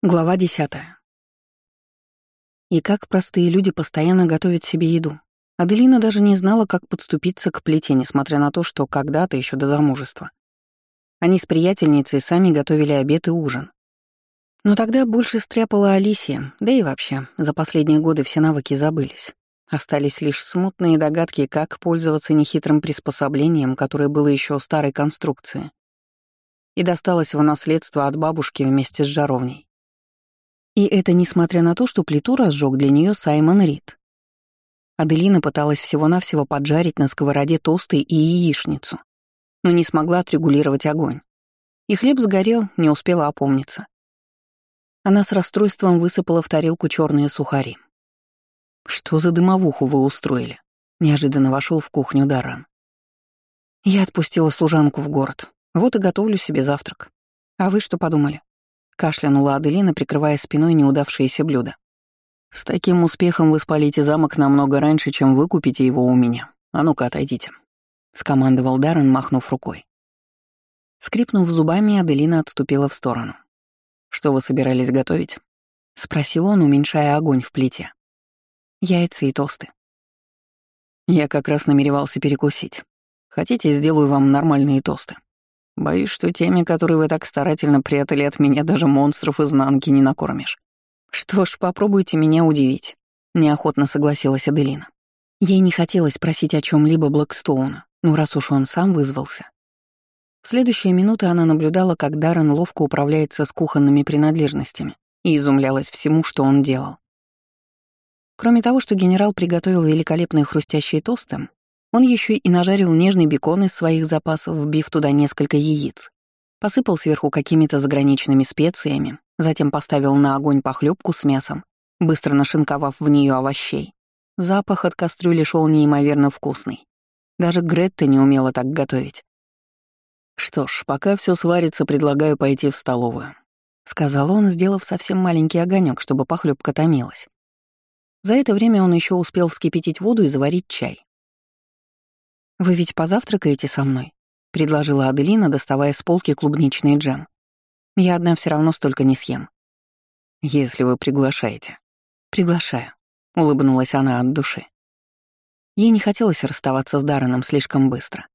Глава десятая. И как простые люди постоянно готовят себе еду. Аделина даже не знала, как подступиться к плите, несмотря на то, что когда-то еще до замужества. Они с приятельницей сами готовили обед и ужин. Но тогда больше стряпала Алисия, да и вообще, за последние годы все навыки забылись. Остались лишь смутные догадки, как пользоваться нехитрым приспособлением, которое было еще старой конструкции. И досталось в наследство от бабушки вместе с жаровней. И это несмотря на то, что плиту разжег для нее Саймон Рид. Аделина пыталась всего-навсего поджарить на сковороде тосты и яичницу, но не смогла отрегулировать огонь. И хлеб сгорел, не успела опомниться. Она с расстройством высыпала в тарелку черные сухари. «Что за дымовуху вы устроили?» Неожиданно вошел в кухню Даррен. «Я отпустила служанку в город. Вот и готовлю себе завтрак. А вы что подумали?» Кашлянула Аделина, прикрывая спиной неудавшееся блюдо. «С таким успехом вы спалите замок намного раньше, чем вы купите его у меня. А ну-ка, отойдите», — скомандовал Даррен, махнув рукой. Скрипнув зубами, Аделина отступила в сторону. «Что вы собирались готовить?» — спросил он, уменьшая огонь в плите. «Яйца и тосты». «Я как раз намеревался перекусить. Хотите, сделаю вам нормальные тосты?» Боюсь, что теми, которые вы так старательно прятали от меня, даже монстров изнанки не накормишь. Что ж, попробуйте меня удивить. Неохотно согласилась Аделина. Ей не хотелось просить о чем либо Блэкстоуна, но раз уж он сам вызвался. В следующие минуты она наблюдала, как Даррен ловко управляется с кухонными принадлежностями и изумлялась всему, что он делал. Кроме того, что генерал приготовил великолепные хрустящие тосты, он еще и нажарил нежный бекон из своих запасов, вбив туда несколько яиц. Посыпал сверху какими-то заграничными специями, затем поставил на огонь похлебку с мясом, быстро нашинковав в нее овощей. Запах от кастрюли шел неимоверно вкусный. Даже Гретта не умела так готовить. «Что ж, пока все сварится, предлагаю пойти в столовую», — сказал он, сделав совсем маленький огонек, чтобы похлебка томилась. За это время он еще успел вскипятить воду и заварить чай. «Вы ведь позавтракаете со мной?» — предложила Аделина, доставая с полки клубничный джем. «Я одна все равно столько не съем». «Если вы приглашаете». «Приглашаю», — улыбнулась она от души. Ей не хотелось расставаться с Дарреном слишком быстро.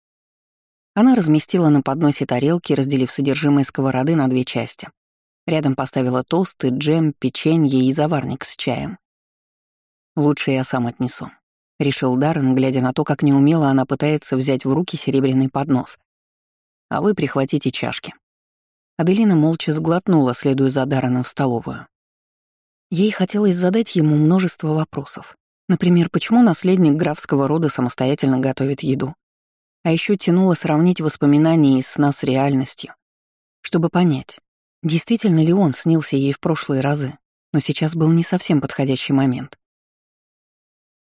Она разместила на подносе тарелки, разделив содержимое сковороды на две части. Рядом поставила тосты, джем, печенье и заварник с чаем. «Лучше я сам отнесу», — решил Даррен, глядя на то, как неумело она пытается взять в руки серебряный поднос. «А вы прихватите чашки». Аделина молча сглотнула, следуя за Дарреном в столовую. Ей хотелось задать ему множество вопросов. Например, почему наследник графского рода самостоятельно готовит еду? А еще тянуло сравнить воспоминания из сна с реальностью, чтобы понять, действительно ли он снился ей в прошлые разы, но сейчас был не совсем подходящий момент.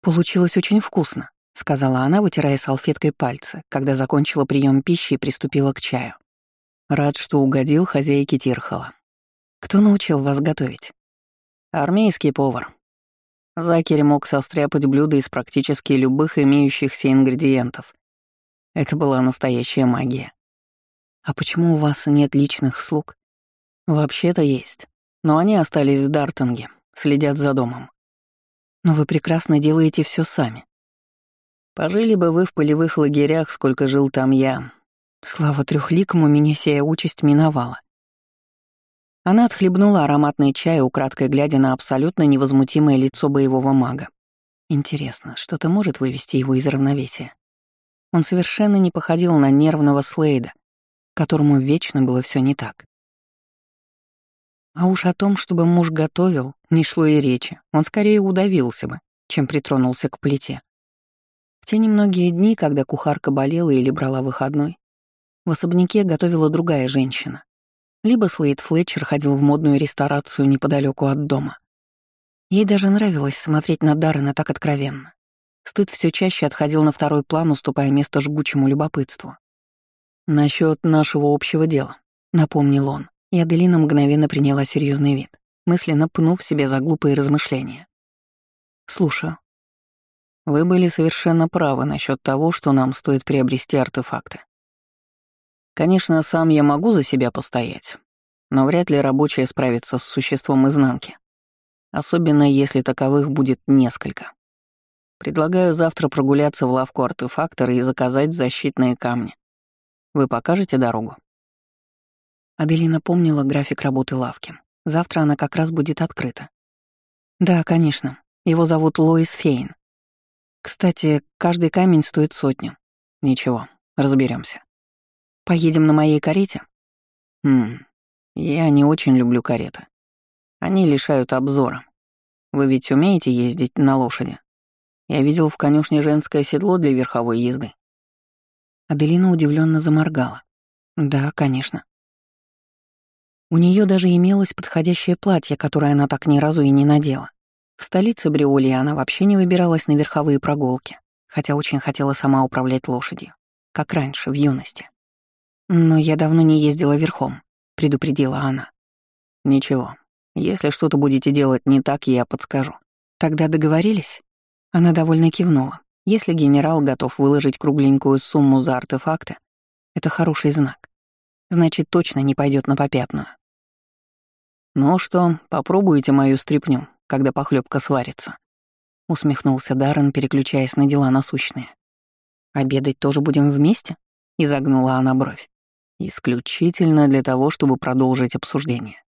«Получилось очень вкусно», — сказала она, вытирая салфеткой пальцы, когда закончила прием пищи и приступила к чаю. «Рад, что угодил хозяйке Тирхала. Кто научил вас готовить?» «Армейский повар. Закери мог состряпать блюда из практически любых имеющихся ингредиентов. Это была настоящая магия. А почему у вас нет личных слуг? Вообще-то есть. Но они остались в Дартинге, следят за домом. Но вы прекрасно делаете все сами. Пожили бы вы в полевых лагерях, сколько жил там я. Слава трехликому, меня сия участь миновала. Она отхлебнула ароматный чай, украдкой глядя на абсолютно невозмутимое лицо боевого мага. Интересно, что-то может вывести его из равновесия? Он совершенно не походил на нервного Слейда, которому вечно было все не так. А уж о том, чтобы муж готовил, не шло и речи. Он скорее удавился бы, чем притронулся к плите. В те немногие дни, когда кухарка болела или брала выходной, в особняке готовила другая женщина. Либо Слейд Флетчер ходил в модную ресторацию неподалеку от дома. Ей даже нравилось смотреть на Даррена так откровенно. Стыд все чаще отходил на второй план, уступая место жгучему любопытству. Насчет нашего общего дела», — напомнил он. И Аделина мгновенно приняла серьезный вид, мысленно пнув себе за глупые размышления. «Слушаю. Вы были совершенно правы насчет того, что нам стоит приобрести артефакты. Конечно, сам я могу за себя постоять, но вряд ли рабочие справятся с существом изнанки. Особенно если таковых будет несколько. Предлагаю завтра прогуляться в лавку артефактора и заказать защитные камни. Вы покажете дорогу?» Аделина помнила график работы лавки. Завтра она как раз будет открыта. «Да, конечно. Его зовут Лоис Фейн. Кстати, каждый камень стоит сотню. Ничего, разберемся. Поедем на моей карете? Хм, я не очень люблю кареты. Они лишают обзора. Вы ведь умеете ездить на лошади? Я видел в конюшне женское седло для верховой езды. Аделина удивленно заморгала. Да, конечно. У нее даже имелось подходящее платье, которое она так ни разу и не надела. В столице Бриолии она вообще не выбиралась на верховые прогулки, хотя очень хотела сама управлять лошадью, как раньше, в юности. «Но я давно не ездила верхом», — предупредила она. «Ничего, если что-то будете делать не так, я подскажу». «Тогда договорились?» Она довольно кивнула. Если генерал готов выложить кругленькую сумму за артефакты, это хороший знак. Значит, точно не пойдет на попятную. «Ну что, попробуйте мою стряпню, когда похлебка сварится», — усмехнулся Даррен, переключаясь на дела насущные. «Обедать тоже будем вместе?» — изогнула она бровь. «Исключительно для того, чтобы продолжить обсуждение.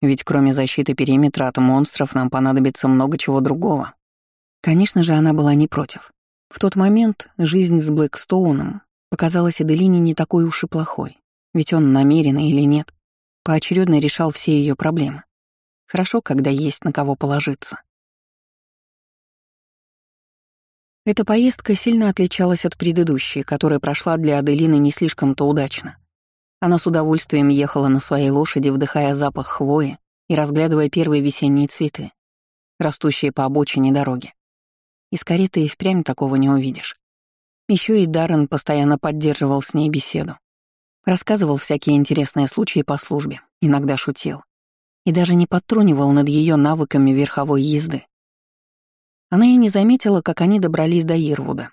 Ведь кроме защиты периметра от монстров нам понадобится много чего другого, Конечно же, она была не против. В тот момент жизнь с Блэкстоуном показалась Эделине не такой уж и плохой, ведь он намеренно или нет, поочередно решал все ее проблемы. Хорошо, когда есть на кого положиться. Эта поездка сильно отличалась от предыдущей, которая прошла для Аделины не слишком-то удачно. Она с удовольствием ехала на своей лошади, вдыхая запах хвои и разглядывая первые весенние цветы, растущие по обочине дороги. Из кареты и впрямь такого не увидишь. Еще и Даррен постоянно поддерживал с ней беседу. Рассказывал всякие интересные случаи по службе, иногда шутил. И даже не подтрунивал над ее навыками верховой езды. Она и не заметила, как они добрались до Ирвуда.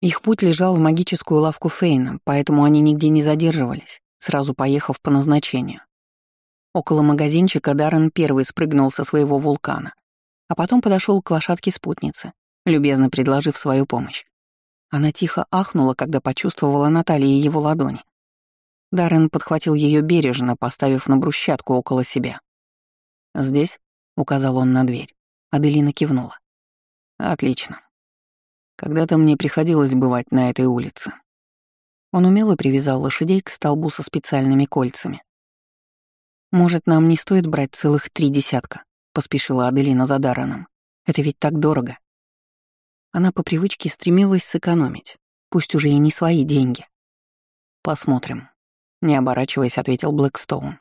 Их путь лежал в магическую лавку Фейна, поэтому они нигде не задерживались, сразу поехав по назначению. Около магазинчика Даррен первый спрыгнул со своего вулкана, а потом подошел к лошадке спутницы любезно предложив свою помощь. Она тихо ахнула, когда почувствовала на талии его ладони. Даррен подхватил ее бережно, поставив на брусчатку около себя. «Здесь?» — указал он на дверь. Аделина кивнула. «Отлично. Когда-то мне приходилось бывать на этой улице». Он умело привязал лошадей к столбу со специальными кольцами. «Может, нам не стоит брать целых три десятка?» — поспешила Аделина за Дарреном. «Это ведь так дорого». Она по привычке стремилась сэкономить, пусть уже и не свои деньги. «Посмотрим», — не оборачиваясь, ответил Блэкстоун.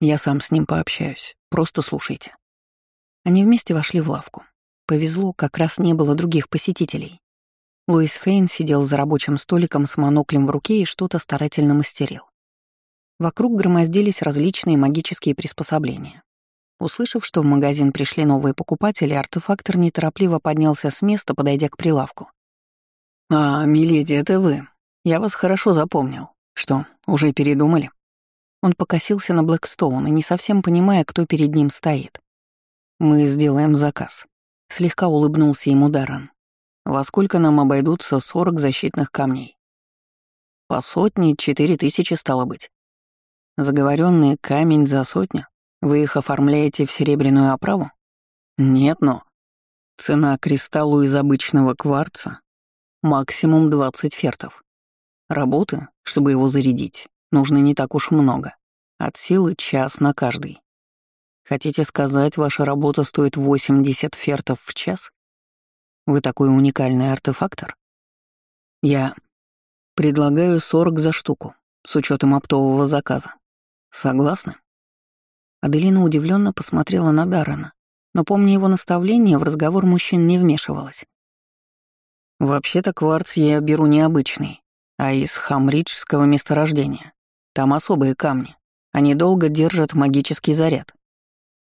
«Я сам с ним пообщаюсь, просто слушайте». Они вместе вошли в лавку. Повезло, как раз не было других посетителей. Луис Фейн сидел за рабочим столиком с моноклем в руке и что-то старательно мастерил. Вокруг громоздились различные магические приспособления. Услышав, что в магазин пришли новые покупатели, артефактор неторопливо поднялся с места, подойдя к прилавку. «А, миледи, это вы. Я вас хорошо запомнил. Что, уже передумали?» Он покосился на Блэкстоун и не совсем понимая, кто перед ним стоит. «Мы сделаем заказ», — слегка улыбнулся ему Даррен. «Во сколько нам обойдутся сорок защитных камней?» «По сотне четыре тысячи стало быть. Заговоренный камень за сотню?» Вы их оформляете в серебряную оправу? Нет, но... Цена кристаллу из обычного кварца — максимум 20 фертов. Работы, чтобы его зарядить, нужно не так уж много. От силы час на каждый. Хотите сказать, ваша работа стоит 80 фертов в час? Вы такой уникальный артефактор? Я предлагаю 40 за штуку, с учетом оптового заказа. Согласны? Аделина удивленно посмотрела на Даррена, но, помня его наставление, в разговор мужчин не вмешивалась. «Вообще-то кварц я беру необычный, а из хамриджского месторождения. Там особые камни. Они долго держат магический заряд.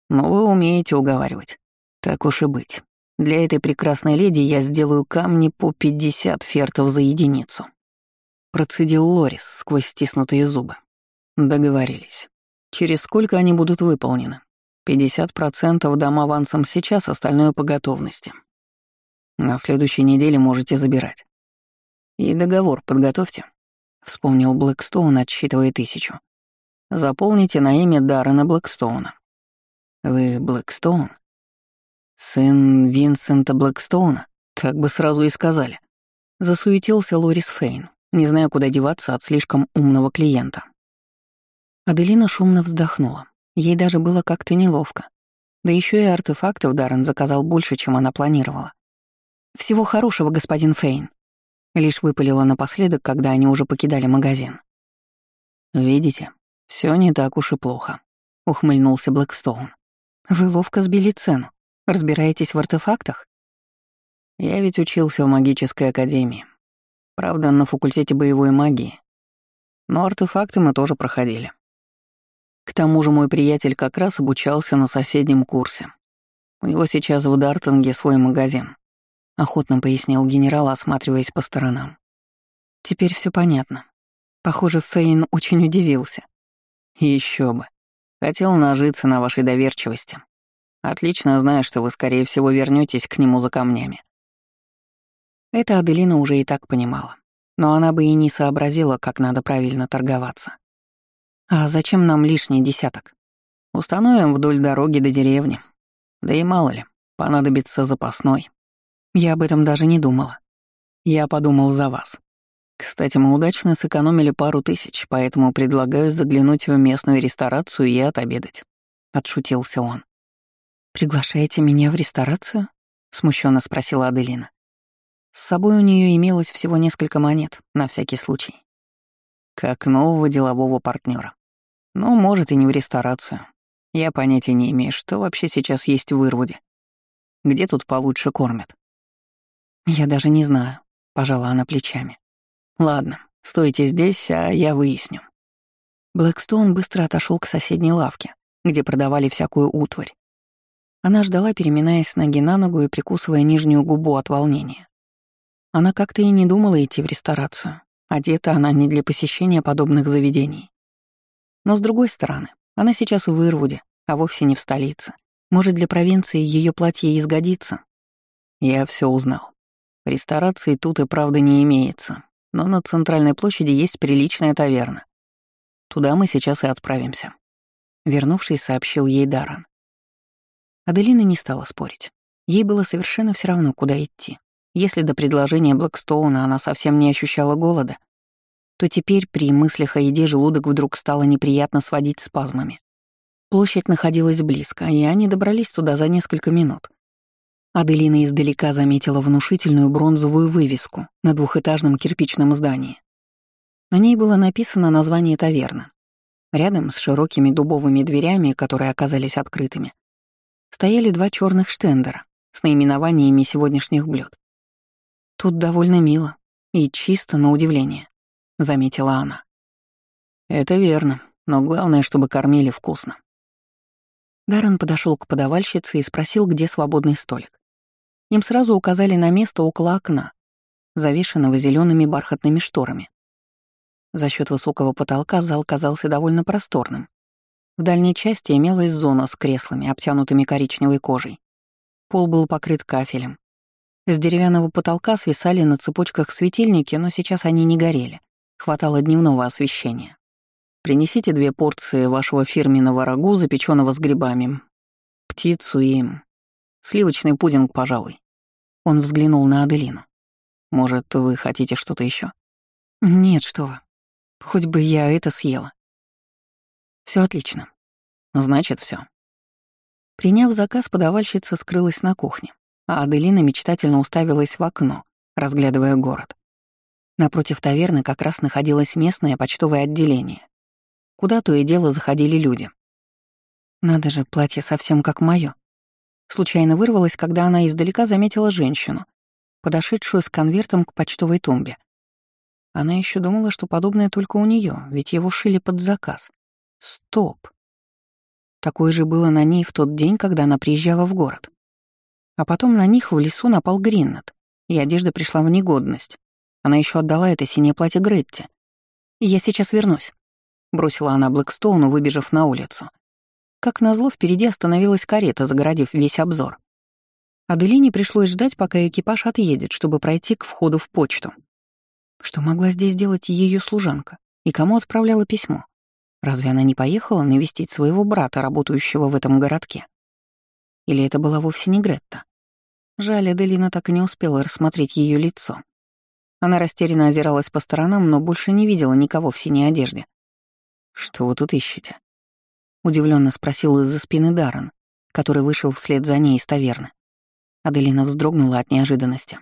Но вы умеете уговаривать. Так уж и быть. Для этой прекрасной леди я сделаю камни по 50 фертов за единицу». Процедил Лорис сквозь стиснутые зубы. Договорились. Через сколько они будут выполнены? 50% дам авансом сейчас, остальное по готовности. На следующей неделе можете забирать. И договор подготовьте. Вспомнил Блэкстоун, отсчитывая тысячу. Заполните на имя Даррена Блэкстоуна. Вы Блэкстоун? Сын Винсента Блэкстоуна? Так бы сразу и сказали. Засуетился Лорис Фейн, не зная, куда деваться от слишком умного клиента. Аделина шумно вздохнула. Ей даже было как-то неловко. Да еще и артефактов Даррен заказал больше, чем она планировала. «Всего хорошего, господин Фейн», — лишь выпалила напоследок, когда они уже покидали магазин. «Видите, все не так уж и плохо», — ухмыльнулся Блэкстоун. «Вы ловко сбили цену. Разбираетесь в артефактах?» «Я ведь учился в магической академии. Правда, на факультете боевой магии. Но артефакты мы тоже проходили. К тому же мой приятель как раз обучался на соседнем курсе. У него сейчас в Дартинге свой магазин. Охотно пояснил генерал, осматриваясь по сторонам. Теперь все понятно. Похоже, Фейн очень удивился. Еще бы. Хотел нажиться на вашей доверчивости. Отлично знаю, что вы, скорее всего, вернетесь к нему за камнями. Это Аделина уже и так понимала. Но она бы и не сообразила, как надо правильно торговаться. А зачем нам лишний десяток? Установим вдоль дороги до деревни. Да и мало ли, понадобится запасной. Я об этом даже не думала. Я подумал за вас. Кстати, мы удачно сэкономили пару тысяч, поэтому предлагаю заглянуть в местную ресторацию и отобедать. Отшутился он. «Приглашаете меня в ресторацию?» — смущенно спросила Аделина. С собой у нее имелось всего несколько монет, на всякий случай. Как нового делового партнера. Ну, может, и не в ресторацию. Я понятия не имею, что вообще сейчас есть в Ирвуде. Где тут получше кормят? Я даже не знаю, пожала она плечами. Ладно, стойте здесь, а я выясню. Блэкстоун быстро отошел к соседней лавке, где продавали всякую утварь. Она ждала, переминаясь ноги на ногу и прикусывая нижнюю губу от волнения. Она как-то и не думала идти в ресторацию. Одета она не для посещения подобных заведений. Но с другой стороны, она сейчас в Ирвуде, а вовсе не в столице. Может, для провинции ее платье изгодится? Я все узнал. Ресторации тут и правда не имеется, но на центральной площади есть приличная таверна. Туда мы сейчас и отправимся. Вернувшись, сообщил ей Даран. Аделина не стала спорить. Ей было совершенно все равно, куда идти. Если до предложения Блэкстоуна она совсем не ощущала голода, то теперь при мыслях о еде желудок вдруг стало неприятно сводить спазмами. Площадь находилась близко, и они добрались туда за несколько минут. Аделина издалека заметила внушительную бронзовую вывеску на двухэтажном кирпичном здании. На ней было написано название таверны. Рядом с широкими дубовыми дверями, которые оказались открытыми, стояли два черных штендера с наименованиями сегодняшних блюд. Тут довольно мило и чисто на удивление заметила она. Это верно, но главное, чтобы кормили вкусно. Даррен подошел к подавальщице и спросил, где свободный столик. Им сразу указали на место около окна, завешенного зелеными бархатными шторами. За счет высокого потолка зал казался довольно просторным. В дальней части имелась зона с креслами, обтянутыми коричневой кожей. Пол был покрыт кафелем. С деревянного потолка свисали на цепочках светильники, но сейчас они не горели. Хватало дневного освещения. Принесите две порции вашего фирменного рагу, запеченного с грибами, птицу и сливочный пудинг, пожалуй. Он взглянул на Аделину. Может, вы хотите что-то еще? Нет, что вы. Хоть бы я это съела. Все отлично. Значит, все. Приняв заказ, подавальщица скрылась на кухне, а Аделина мечтательно уставилась в окно, разглядывая город. Напротив таверны как раз находилось местное почтовое отделение, куда то и дело заходили люди. Надо же, платье совсем как моё. Случайно вырвалось, когда она издалека заметила женщину, подошедшую с конвертом к почтовой тумбе. Она еще думала, что подобное только у нее, ведь его шили под заказ. Стоп. Такое же было на ней в тот день, когда она приезжала в город. А потом на них в лесу напал Гриннет, и одежда пришла в негодность. Она еще отдала это синее платье Гретте. Я сейчас вернусь. — бросила она Блэкстоуну, выбежав на улицу. Как назло, впереди остановилась карета, загородив весь обзор. Аделине пришлось ждать, пока экипаж отъедет, чтобы пройти к входу в почту. Что могла здесь делать ее служанка? И кому отправляла письмо? Разве она не поехала навестить своего брата, работающего в этом городке? Или это была вовсе не Гретта? Жаль, Аделина так и не успела рассмотреть ее лицо. Она растерянно озиралась по сторонам, но больше не видела никого в синей одежде. «Что вы тут ищете?» Удивленно спросил из-за спины Даррен, который вышел вслед за ней из таверны. Аделина вздрогнула от неожиданности.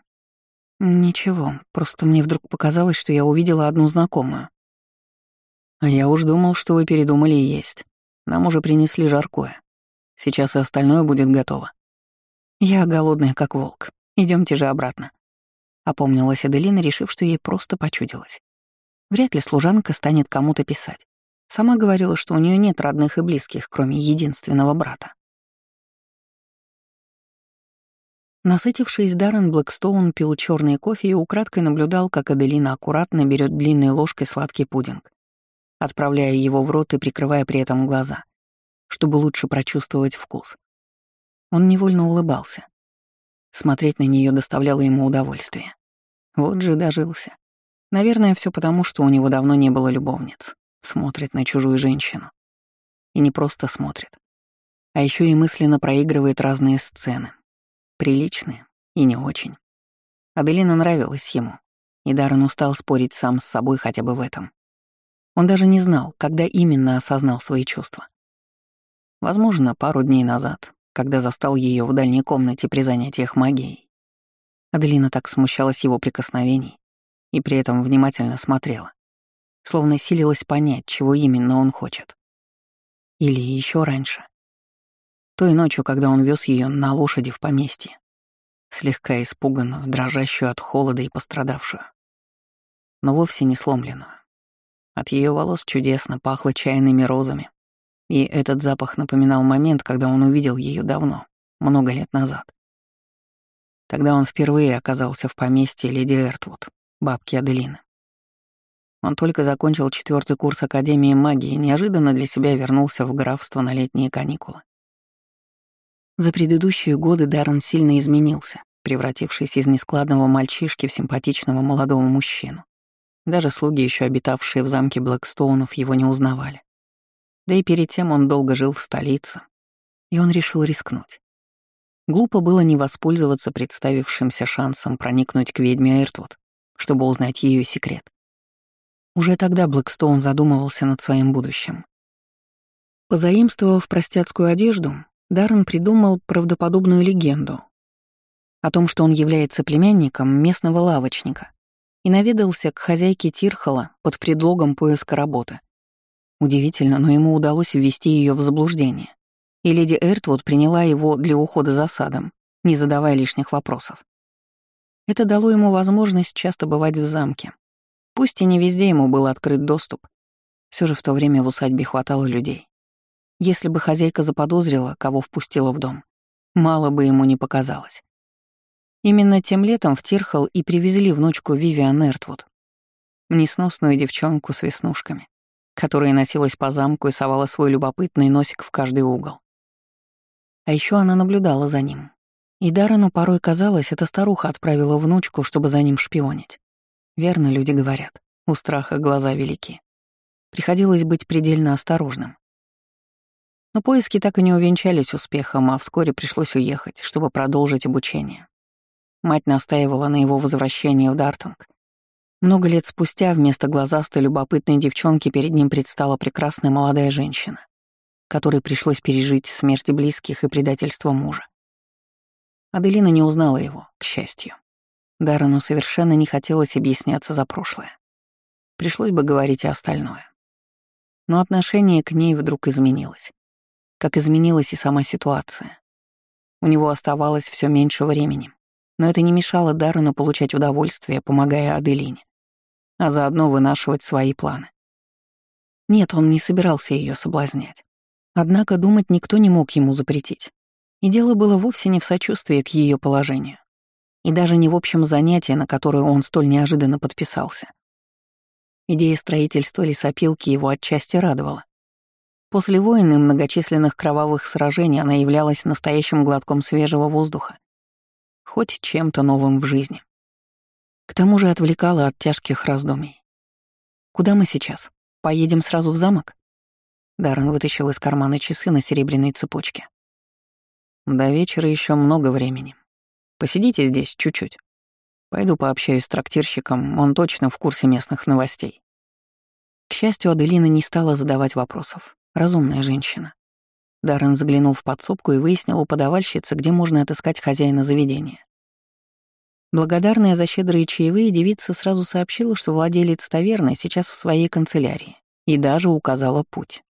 «Ничего, просто мне вдруг показалось, что я увидела одну знакомую». «А я уж думал, что вы передумали есть. Нам уже принесли жаркое. Сейчас и остальное будет готово». «Я голодная, как волк. Идемте же обратно». Опомнилась Аделина, решив, что ей просто почудилось. Вряд ли служанка станет кому-то писать. Сама говорила, что у нее нет родных и близких, кроме единственного брата. Насытившись, Даррен Блэкстоун пил черный кофе и украдкой наблюдал, как Аделина аккуратно берет длинной ложкой сладкий пудинг, отправляя его в рот и прикрывая при этом глаза, чтобы лучше прочувствовать вкус. Он невольно улыбался. Смотреть на нее доставляло ему удовольствие. Вот же дожился. Наверное, все потому, что у него давно не было любовниц. Смотрит на чужую женщину. И не просто смотрит, а еще и мысленно проигрывает разные сцены. Приличные и не очень. Аделина нравилась ему, и Даррен устал спорить сам с собой хотя бы в этом. Он даже не знал, когда именно осознал свои чувства. Возможно, пару дней назад, когда застал ее в дальней комнате при занятиях магией. Аделина так смущалась его прикосновений и при этом внимательно смотрела, словно силилась понять, чего именно он хочет. Или еще раньше. Той ночью, когда он вез ее на лошади в поместье, слегка испуганную, дрожащую от холода и пострадавшую, но вовсе не сломленную. От ее волос чудесно пахло чайными розами, и этот запах напоминал момент, когда он увидел ее давно, много лет назад. Тогда он впервые оказался в поместье леди Эртвуд, бабки Аделины. Он только закончил четвертый курс Академии магии и неожиданно для себя вернулся в графство на летние каникулы. За предыдущие годы Даррен сильно изменился, превратившись из нескладного мальчишки в симпатичного молодого мужчину. Даже слуги, еще обитавшие в замке Блэкстоунов, его не узнавали. Да и перед тем он долго жил в столице, и он решил рискнуть. Глупо было не воспользоваться представившимся шансом проникнуть к ведьме Эртвуд, чтобы узнать ее секрет. Уже тогда Блэкстоун задумывался над своим будущим. Позаимствовав простецкую одежду, Даррен придумал правдоподобную легенду о том, что он является племянником местного лавочника, и наведался к хозяйке Тирхола под предлогом поиска работы. Удивительно, но ему удалось ввести ее в заблуждение. И леди Эртвуд приняла его для ухода за садом, не задавая лишних вопросов. Это дало ему возможность часто бывать в замке. Пусть и не везде ему был открыт доступ, все же в то время в усадьбе хватало людей. Если бы хозяйка заподозрила, кого впустила в дом, мало бы ему не показалось. Именно тем летом в Тирхал и привезли внучку Вивиан Эртвуд, несносную девчонку с веснушками, которая носилась по замку и совала свой любопытный носик в каждый угол. А еще она наблюдала за ним. И Даррену порой казалось, эта старуха отправила внучку, чтобы за ним шпионить. Верно люди говорят, у страха глаза велики. Приходилось быть предельно осторожным. Но поиски так и не увенчались успехом, а вскоре пришлось уехать, чтобы продолжить обучение. Мать настаивала на его возвращении в Дартинг, много лет спустя вместо глазастой любопытной девчонки перед ним предстала прекрасная молодая женщина, которой пришлось пережить смерть близких и предательство мужа. Аделина не узнала его, к счастью. Даррену совершенно не хотелось объясняться за прошлое. Пришлось бы говорить и остальное. Но отношение к ней вдруг изменилось. Как изменилась и сама ситуация. У него оставалось все меньше времени, но это не мешало Даррену получать удовольствие, помогая Аделине а заодно вынашивать свои планы. Нет, он не собирался ее соблазнять. Однако думать никто не мог ему запретить. И дело было вовсе не в сочувствии к ее положению. И даже не в общем занятии, на которое он столь неожиданно подписался. Идея строительства лесопилки его отчасти радовала. После войн и многочисленных кровавых сражений она являлась настоящим глотком свежего воздуха, хоть чем-то новым в жизни. К тому же отвлекала от тяжких раздумий. «Куда мы сейчас? Поедем сразу в замок?» Даррен вытащил из кармана часы на серебряной цепочке. «До вечера еще много времени. Посидите здесь чуть-чуть. Пойду пообщаюсь с трактирщиком, он точно в курсе местных новостей». К счастью, Аделина не стала задавать вопросов. Разумная женщина. Даррен заглянул в подсобку и выяснил у подавальщицы, где можно отыскать хозяина заведения. Благодарная за щедрые чаевые, девица сразу сообщила, что владелец таверны сейчас в своей канцелярии и даже указала путь.